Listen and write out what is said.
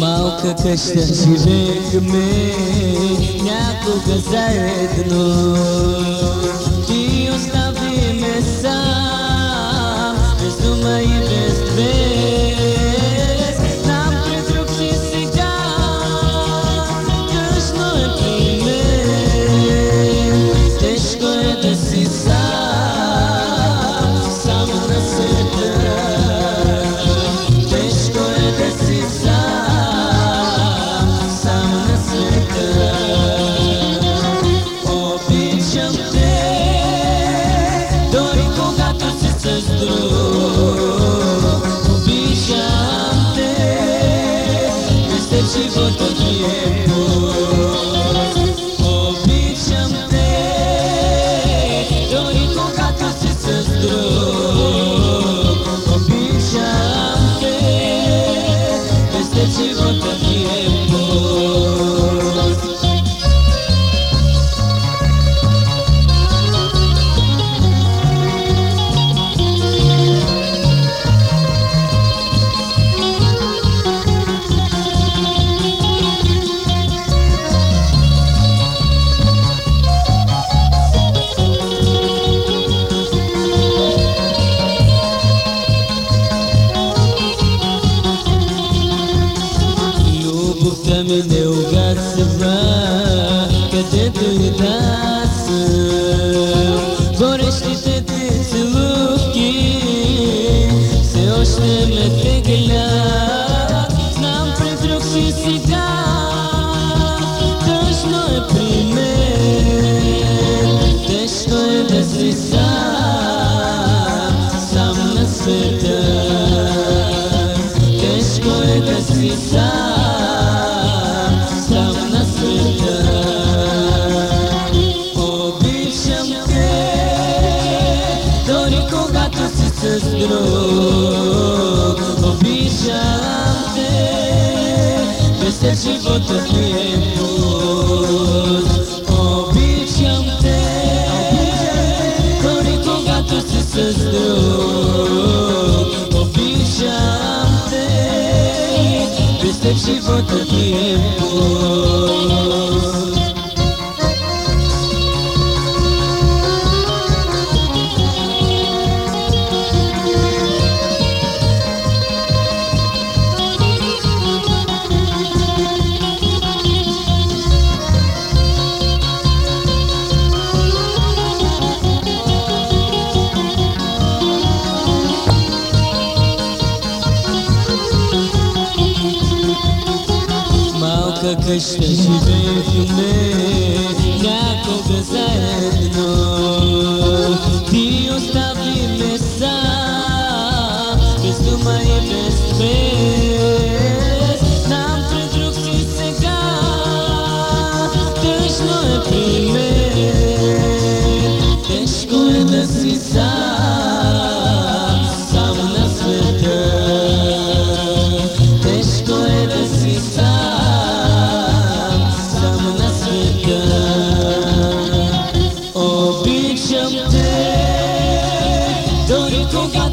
Mal Malka kıştahşirin Yakul gazaydın Ki me esas Biz dumayın preciso de dinheiro ми не угасва, където и да съм. ти целувки все още ме тегля. Знам, пред друг си сега, тъжно е при мен. Е да си сам, на света. Тъжко е друг Обичам те Без те животът ми е пуст Обичам те Дори когато си с друг Обичам те Без те животът ми е пуст Kışkış zeyfine Yakup zeyfine Dios tabi mesa Bezumayı bespes Nam predruk si não é primeiro, prime Teško je da se sam